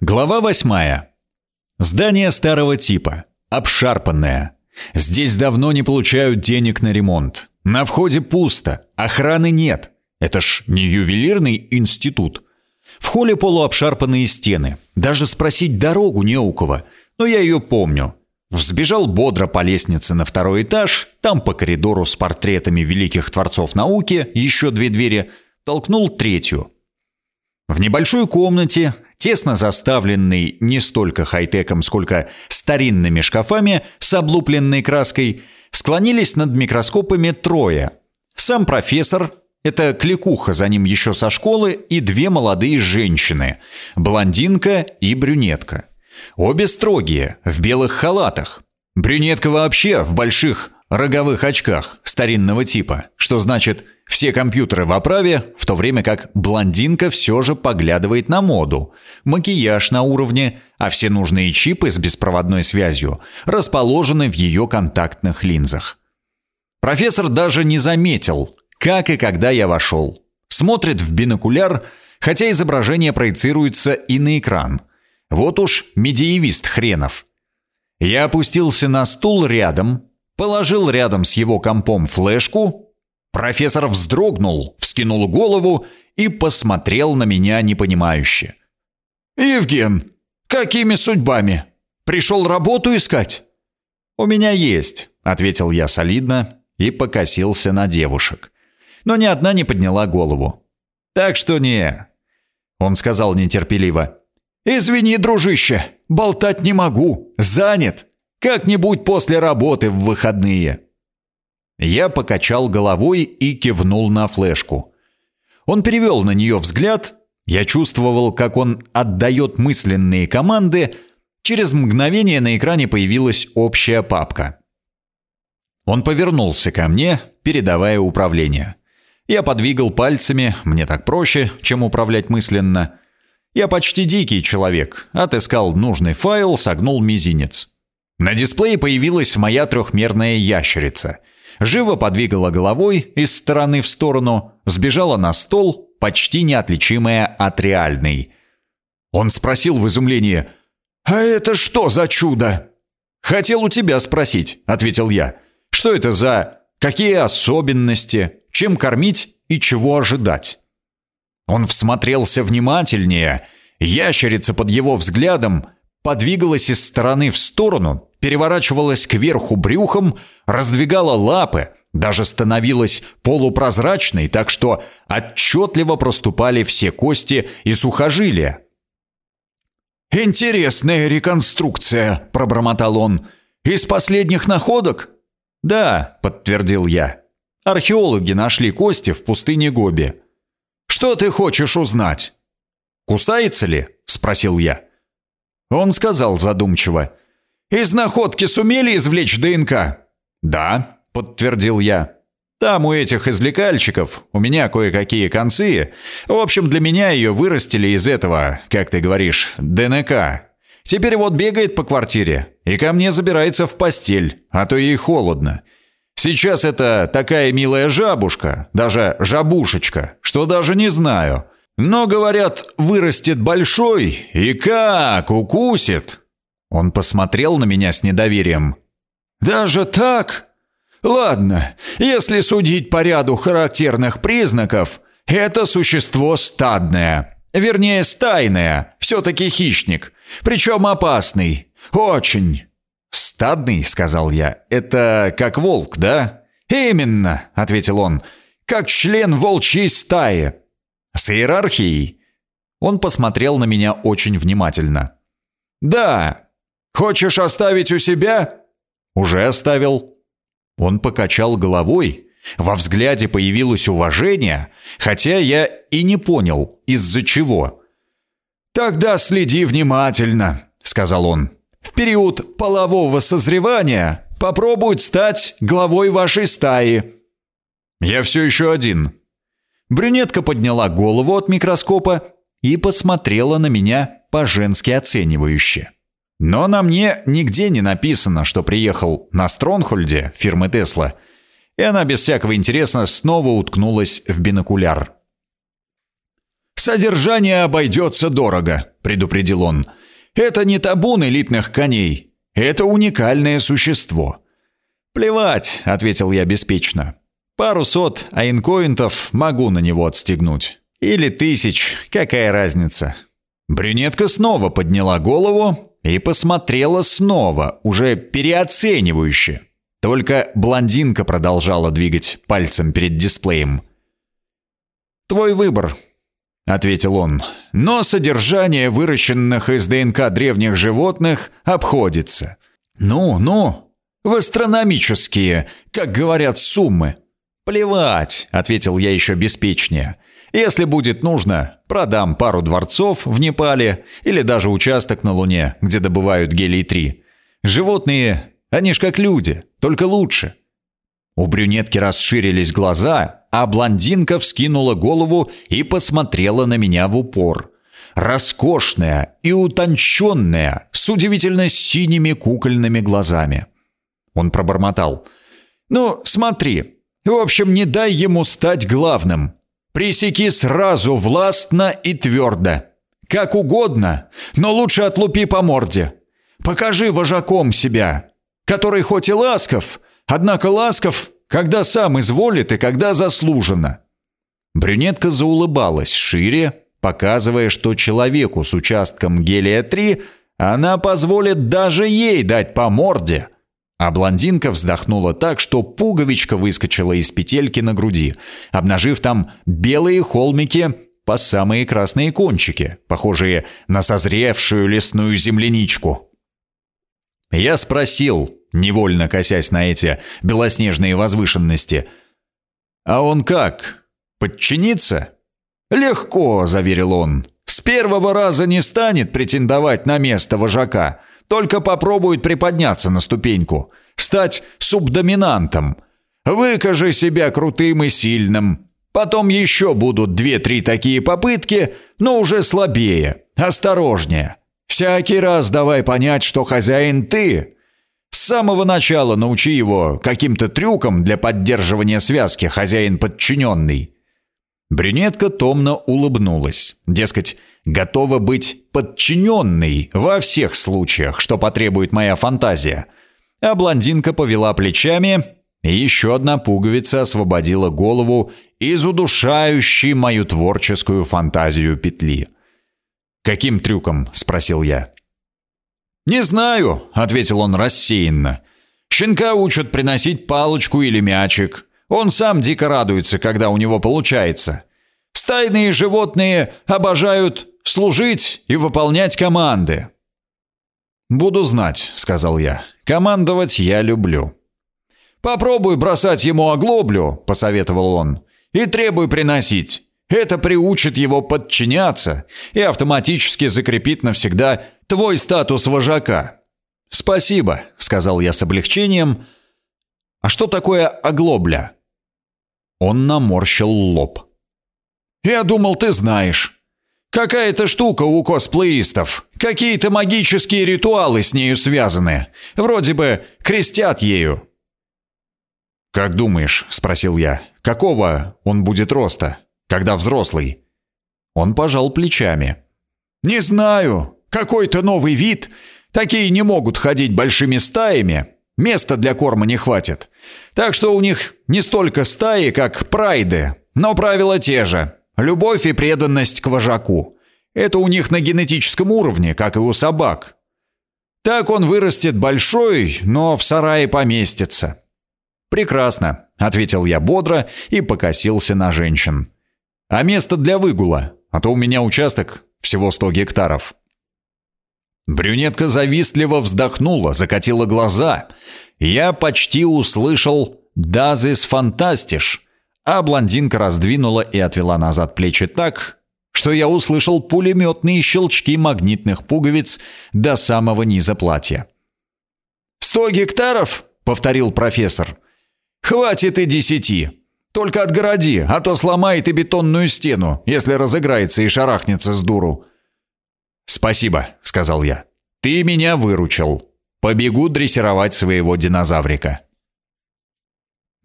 Глава восьмая. Здание старого типа. Обшарпанное. Здесь давно не получают денег на ремонт. На входе пусто. Охраны нет. Это ж не ювелирный институт. В холле полуобшарпанные стены. Даже спросить дорогу не у кого. Но я ее помню. Взбежал бодро по лестнице на второй этаж, там по коридору с портретами великих творцов науки, еще две двери, толкнул третью. В небольшой комнате, тесно заставленный не столько хай-теком, сколько старинными шкафами с облупленной краской, склонились над микроскопами трое. Сам профессор, это кликуха за ним еще со школы, и две молодые женщины, блондинка и брюнетка. Обе строгие, в белых халатах. Брюнетка вообще в больших роговых очках старинного типа, что значит – все компьютеры в оправе, в то время как блондинка все же поглядывает на моду. Макияж на уровне, а все нужные чипы с беспроводной связью расположены в ее контактных линзах. Профессор даже не заметил, как и когда я вошел. Смотрит в бинокуляр, хотя изображение проецируется и на экран. Вот уж медиевист хренов. Я опустился на стул рядом, положил рядом с его компом флешку, Профессор вздрогнул, вскинул голову и посмотрел на меня непонимающе. «Евген, какими судьбами? Пришел работу искать?» «У меня есть», — ответил я солидно и покосился на девушек. Но ни одна не подняла голову. «Так что не...» Он сказал нетерпеливо. «Извини, дружище, болтать не могу, занят. Как-нибудь после работы в выходные». Я покачал головой и кивнул на флешку. Он перевел на нее взгляд. Я чувствовал, как он отдает мысленные команды. Через мгновение на экране появилась общая папка. Он повернулся ко мне, передавая управление. Я подвигал пальцами, мне так проще, чем управлять мысленно. Я почти дикий человек, отыскал нужный файл, согнул мизинец. На дисплее появилась моя трехмерная ящерица — живо подвигала головой из стороны в сторону, сбежала на стол, почти неотличимая от реальной. Он спросил в изумлении, «А это что за чудо?» «Хотел у тебя спросить», — ответил я. «Что это за... Какие особенности? Чем кормить и чего ожидать?» Он всмотрелся внимательнее. Ящерица под его взглядом подвигалась из стороны в сторону, переворачивалась кверху брюхом, раздвигала лапы, даже становилась полупрозрачной, так что отчетливо проступали все кости и сухожилия. «Интересная реконструкция», — пробормотал он. «Из последних находок?» «Да», — подтвердил я. «Археологи нашли кости в пустыне Гоби». «Что ты хочешь узнать?» «Кусается ли?» — спросил я. Он сказал задумчиво. «Из находки сумели извлечь ДНК?» «Да», — подтвердил я. «Там у этих извлекальщиков у меня кое-какие концы. В общем, для меня ее вырастили из этого, как ты говоришь, ДНК. Теперь вот бегает по квартире и ко мне забирается в постель, а то ей холодно. Сейчас это такая милая жабушка, даже жабушечка, что даже не знаю. Но, говорят, вырастет большой и как укусит. Он посмотрел на меня с недоверием. «Даже так? Ладно, если судить по ряду характерных признаков, это существо стадное. Вернее, стайное. Все-таки хищник. Причем опасный. Очень». «Стадный?» — сказал я. «Это как волк, да?» «Именно», — ответил он. «Как член волчьей стаи. С иерархией?» Он посмотрел на меня очень внимательно. «Да. Хочешь оставить у себя?» «Уже оставил». Он покачал головой. Во взгляде появилось уважение, хотя я и не понял, из-за чего. «Тогда следи внимательно», — сказал он. «В период полового созревания попробует стать главой вашей стаи». «Я все еще один», Брюнетка подняла голову от микроскопа и посмотрела на меня по-женски оценивающе. Но на мне нигде не написано, что приехал на Стронхольде фирмы Тесла, и она без всякого интереса снова уткнулась в бинокуляр. «С «Содержание обойдется дорого», — предупредил он. «Это не табун элитных коней. Это уникальное существо». «Плевать», — ответил я беспечно. «Пару сот айнкоинтов могу на него отстегнуть. Или тысяч, какая разница?» Брюнетка снова подняла голову и посмотрела снова, уже переоценивающе. Только блондинка продолжала двигать пальцем перед дисплеем. «Твой выбор», — ответил он. «Но содержание выращенных из ДНК древних животных обходится. Ну, ну, в астрономические, как говорят, суммы». «Плевать», — ответил я еще беспечнее. «Если будет нужно, продам пару дворцов в Непале или даже участок на Луне, где добывают гелий-3. Животные, они ж как люди, только лучше». У брюнетки расширились глаза, а блондинка вскинула голову и посмотрела на меня в упор. Роскошная и утонченная, с удивительно синими кукольными глазами. Он пробормотал. «Ну, смотри, в общем, не дай ему стать главным. Пресеки сразу властно и твердо. Как угодно, но лучше отлупи по морде. Покажи вожаком себя, который хоть и ласков, Однако ласков, когда сам изволит и когда заслуженно. Брюнетка заулыбалась шире, показывая, что человеку с участком гелия-3 она позволит даже ей дать по морде. А блондинка вздохнула так, что пуговичка выскочила из петельки на груди, обнажив там белые холмики по самые красные кончики, похожие на созревшую лесную земляничку. Я спросил, невольно косясь на эти белоснежные возвышенности. «А он как? Подчинится?» «Легко», — заверил он. «С первого раза не станет претендовать на место вожака, только попробует приподняться на ступеньку, стать субдоминантом. Выкажи себя крутым и сильным. Потом еще будут две-три такие попытки, но уже слабее, осторожнее. Всякий раз давай понять, что хозяин ты, с самого начала научи его каким-то трюкам для поддерживания связки хозяин-подчиненный». Брюнетка томно улыбнулась. Дескать, готова быть подчиненной во всех случаях, что потребует моя фантазия. А блондинка повела плечами, и еще одна пуговица освободила голову из удушающей мою творческую фантазию петли. «Каким трюком?» — спросил я. «Не знаю», — ответил он рассеянно. «Щенка учат приносить палочку или мячик. Он сам дико радуется, когда у него получается. Стайные животные обожают служить и выполнять команды». «Буду знать», — сказал я. «Командовать я люблю». «Попробуй бросать ему оглоблю», — посоветовал он, — «и требуй приносить. Это приучит его подчиняться и автоматически закрепит навсегда твой статус вожака». «Спасибо», — сказал я с облегчением. «А что такое оглобля?» Он наморщил лоб. «Я думал, ты знаешь. Какая-то штука у косплеистов. Какие-то магические ритуалы с нею связаны. Вроде бы крестят ею». «Как думаешь?» — спросил я. «Какого он будет роста?» когда взрослый?» Он пожал плечами. «Не знаю. Какой-то новый вид. Такие не могут ходить большими стаями. Места для корма не хватит. Так что у них не столько стаи, как прайды. Но правила те же. Любовь и преданность к вожаку. Это у них на генетическом уровне, как и у собак. Так он вырастет большой, но в сарае поместится». «Прекрасно», — ответил я бодро и покосился на женщин а место для выгула, а то у меня участок всего 100 гектаров». Брюнетка завистливо вздохнула, закатила глаза. Я почти услышал «Дазис фантастиш», а блондинка раздвинула и отвела назад плечи так, что я услышал пулеметные щелчки магнитных пуговиц до самого низа платья. «Сто гектаров?» — повторил профессор. «Хватит и десяти. Только отгороди, а то сломает и бетонную стену, если разыграется и шарахнется с дуру». «Спасибо», — сказал я. «Ты меня выручил. Побегу дрессировать своего динозаврика».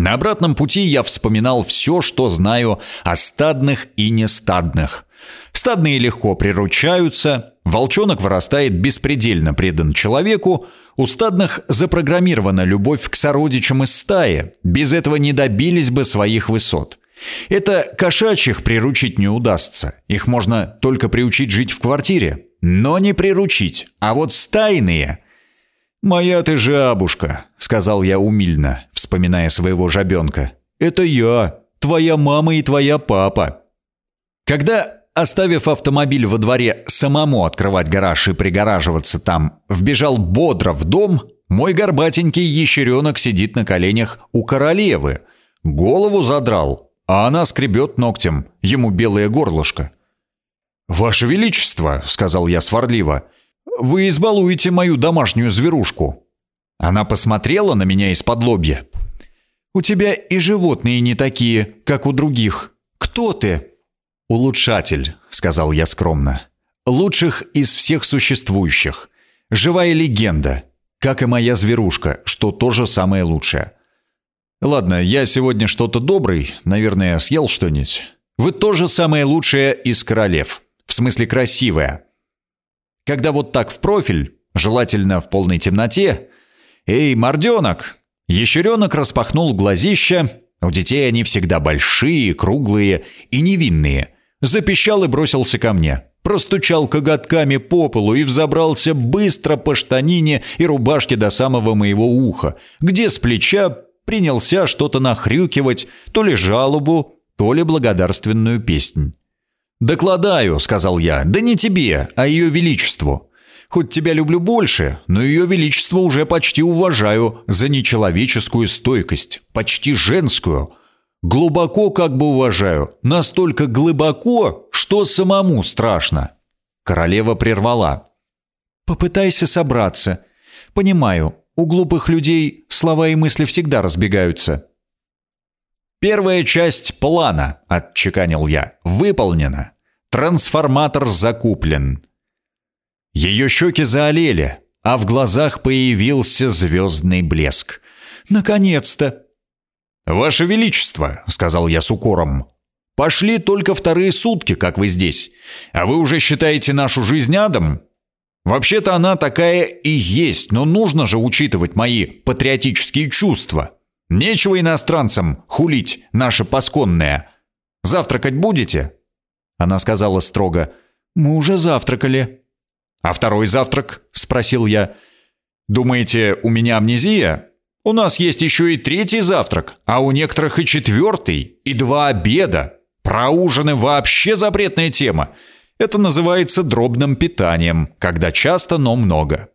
На обратном пути я вспоминал все, что знаю о стадных и нестадных, Стадные легко приручаются, волчонок вырастает беспредельно предан человеку, у стадных запрограммирована любовь к сородичам из стаи, без этого не добились бы своих высот. Это кошачьих приручить не удастся, их можно только приучить жить в квартире, но не приручить, а вот стайные... «Моя ты жабушка», — сказал я умильно, вспоминая своего жабенка. «Это я, твоя мама и твоя папа». Когда оставив автомобиль во дворе самому открывать гараж и пригораживаться там, вбежал бодро в дом, мой горбатенький ящеренок сидит на коленях у королевы. Голову задрал, а она скребет ногтем, ему белое горлышко. «Ваше Величество», — сказал я сварливо, — «вы избалуете мою домашнюю зверушку». Она посмотрела на меня из-под лобья. «У тебя и животные не такие, как у других. Кто ты?» «Улучшатель», — сказал я скромно. «Лучших из всех существующих. Живая легенда, как и моя зверушка, что тоже самое лучшее». «Ладно, я сегодня что-то добрый, наверное, съел что-нибудь. Вы тоже самое лучшее из королев. В смысле красивое. Когда вот так в профиль, желательно в полной темноте... Эй, морденок!» Ящеренок распахнул глазища. У детей они всегда большие, круглые и невинные — запищал и бросился ко мне. Простучал коготками по полу и взобрался быстро по штанине и рубашке до самого моего уха, где с плеча принялся что-то нахрюкивать, то ли жалобу, то ли благодарственную песнь. «Докладаю», — сказал я, — «да не тебе, а ее величеству. Хоть тебя люблю больше, но ее величество уже почти уважаю за нечеловеческую стойкость, почти женскую, Глубоко как бы уважаю, настолько глубоко, что самому страшно. Королева прервала. Попытайся собраться. Понимаю, у глупых людей слова и мысли всегда разбегаются. Первая часть плана, отчеканил я, выполнена. Трансформатор закуплен. Ее щеки заолели, а в глазах появился звездный блеск. Наконец-то! «Ваше Величество», — сказал я с укором, — «пошли только вторые сутки, как вы здесь, а вы уже считаете нашу жизнь адом? Вообще-то она такая и есть, но нужно же учитывать мои патриотические чувства. Нечего иностранцам хулить наше пасконное. Завтракать будете?» Она сказала строго, «Мы уже завтракали». «А второй завтрак?» — спросил я. «Думаете, у меня амнезия?» У нас есть еще и третий завтрак, а у некоторых и четвертый, и два обеда. Про ужины вообще запретная тема. Это называется дробным питанием, когда часто, но много.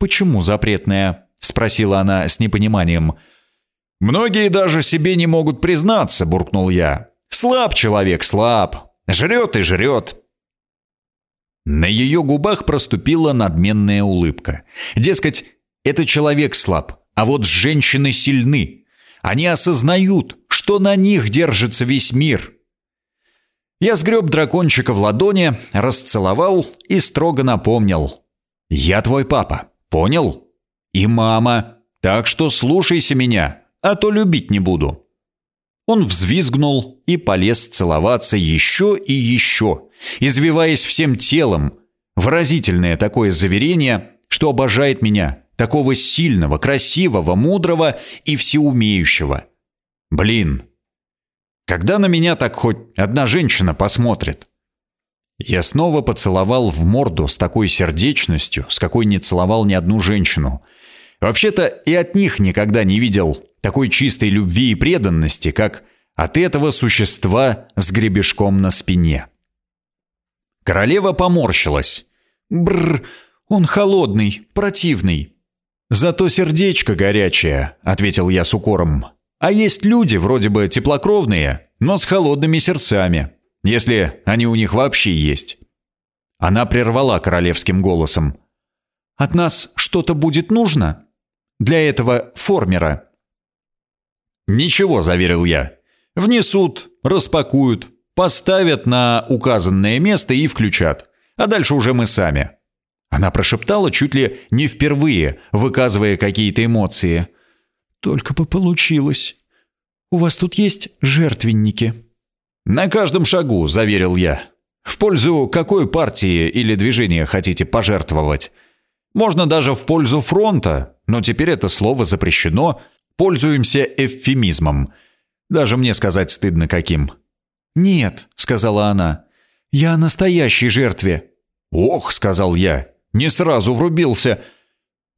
«Почему запретная?» — спросила она с непониманием. «Многие даже себе не могут признаться», — буркнул я. «Слаб человек, слаб. Жрет и жрет». На ее губах проступила надменная улыбка. Дескать, это человек слаб, а вот женщины сильны. Они осознают, что на них держится весь мир. Я сгреб дракончика в ладони, расцеловал и строго напомнил. «Я твой папа, понял? И мама, так что слушайся меня, а то любить не буду». Он взвизгнул и полез целоваться еще и еще, извиваясь всем телом. Выразительное такое заверение, что обожает меня, такого сильного, красивого, мудрого и всеумеющего. Блин, когда на меня так хоть одна женщина посмотрит? Я снова поцеловал в морду с такой сердечностью, с какой не целовал ни одну женщину. Вообще-то и от них никогда не видел такой чистой любви и преданности, как от этого существа с гребешком на спине. Королева поморщилась. Бр, он холодный, противный. «Зато сердечко горячее», — ответил я с укором. «А есть люди, вроде бы теплокровные, но с холодными сердцами, если они у них вообще есть». Она прервала королевским голосом. «От нас что-то будет нужно? Для этого формера?» «Ничего», — заверил я. «Внесут, распакуют, поставят на указанное место и включат. А дальше уже мы сами». Она прошептала чуть ли не впервые, выказывая какие-то эмоции. «Только бы получилось. У вас тут есть жертвенники?» «На каждом шагу», — заверил я. В пользу какой партии или движения хотите пожертвовать? Можно даже в пользу фронта, но теперь это слово запрещено. Пользуемся эвфемизмом. Даже мне сказать стыдно каким. «Нет», — сказала она, — «я о настоящей жертве». «Ох», — сказал я, — «не сразу врубился.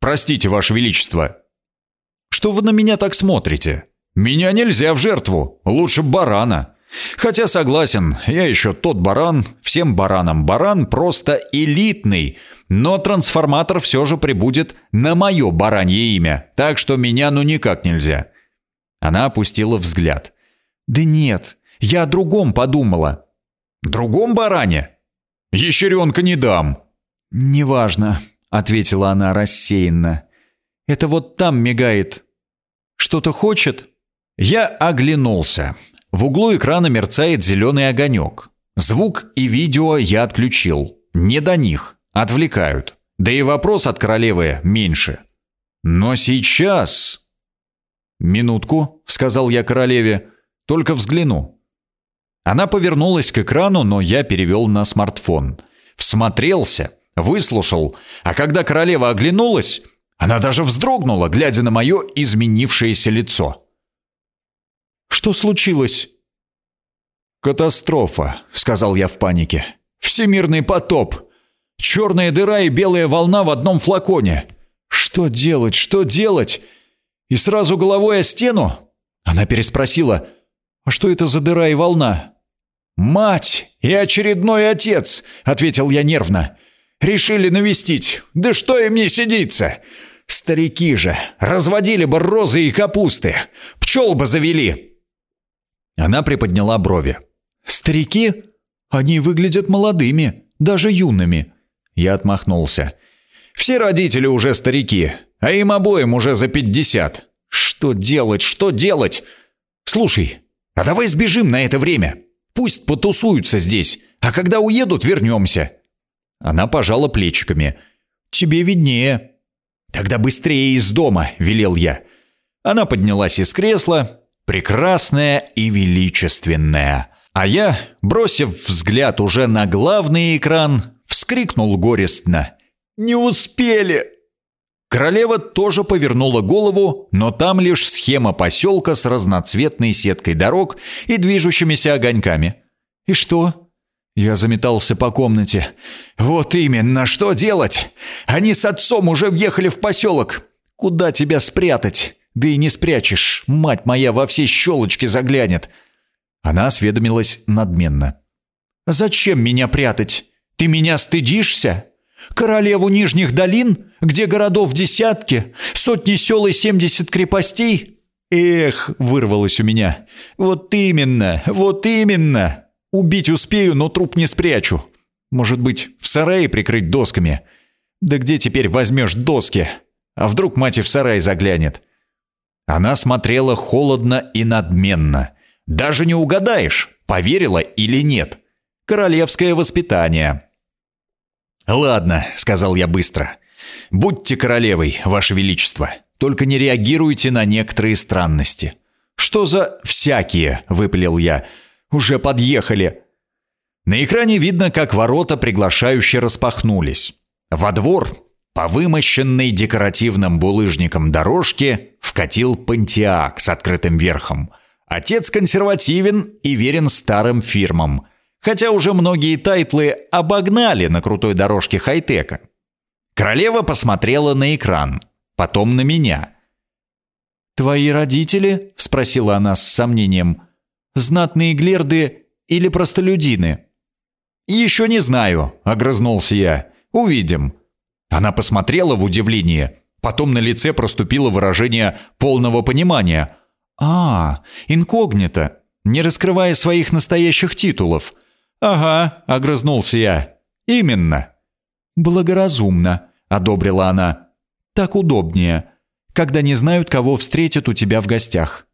Простите, Ваше Величество». «Что вы на меня так смотрите? Меня нельзя в жертву, лучше барана». Хотя согласен, я еще тот баран, всем баранам баран просто элитный, но трансформатор все же прибудет на мое баранье имя, так что меня ну никак нельзя. Она опустила взгляд. «Да нет, я о другом подумала». «Другом баране?» «Ящеренка не дам». «Неважно», — ответила она рассеянно. «Это вот там мигает. Что-то хочет?» Я оглянулся. В углу экрана мерцает зеленый огонек. Звук и видео я отключил. Не до них. Отвлекают. Да и вопрос от королевы меньше. Но сейчас... «Минутку», — сказал я королеве, — «только взгляну». Она повернулась к экрану, но я перевел на смартфон. Всмотрелся, выслушал, а когда королева оглянулась, она даже вздрогнула, глядя на мое изменившееся лицо. Что случилось?» «Катастрофа», — сказал я в панике. «Всемирный потоп! Черная дыра и белая волна в одном флаконе! Что делать, что делать? И сразу головой о стену?» Она переспросила. «А что это за дыра и волна?» «Мать и очередной отец», — ответил я нервно. «Решили навестить. Да что им не сидится? Старики же, разводили бы розы и капусты. Пчел бы завели. Она приподняла брови. «Старики? Они выглядят молодыми, даже юными». Я отмахнулся. «Все родители уже старики, а им обоим уже за пятьдесят. Что делать, что делать? Слушай, а давай сбежим на это время. Пусть потусуются здесь, а когда уедут, вернемся». Она пожала плечиками. «Тебе виднее». «Тогда быстрее из дома», — велел я. Она поднялась из кресла, прекрасная и величественная. А я, бросив взгляд уже на главный экран, вскрикнул горестно. «Не успели!» Королева тоже повернула голову, но там лишь схема поселка с разноцветной сеткой дорог и движущимися огоньками. «И что?» Я заметался по комнате. «Вот именно, что делать? Они с отцом уже въехали в поселок. Куда тебя спрятать? Да и не спрячешь, мать моя во все щелочки заглянет. Она осведомилась надменно. «Зачем меня прятать? Ты меня стыдишься? Королеву Нижних долин, где городов десятки, сотни сел и семьдесят крепостей?» «Эх!» — вырвалось у меня. «Вот именно, вот именно! Убить успею, но труп не спрячу. Может быть, в сарае прикрыть досками? Да где теперь возьмешь доски? А вдруг мать и в сарай заглянет?» Она смотрела холодно и надменно. Даже не угадаешь, поверила или нет. Королевское воспитание. «Ладно», — сказал я быстро. «Будьте королевой, ваше величество. Только не реагируйте на некоторые странности». «Что за всякие?» — выпалил я. «Уже подъехали». На экране видно, как ворота приглашающе распахнулись. Во двор по вымощенной декоративным булыжником дорожке вкатил понтиак с открытым верхом. Отец консервативен и верен старым фирмам, хотя уже многие тайтлы обогнали на крутой дорожке хай-тека. Королева посмотрела на экран, потом на меня. «Твои родители?» — спросила она с сомнением. «Знатные глерды или простолюдины?» «Еще не знаю», — огрызнулся я. «Увидим». Она посмотрела в удивление, потом на лице проступило выражение полного понимания. «А, инкогнито, не раскрывая своих настоящих титулов». «Ага», — огрызнулся я. «Именно». «Благоразумно», — одобрила она. «Так удобнее, когда не знают, кого встретят у тебя в гостях».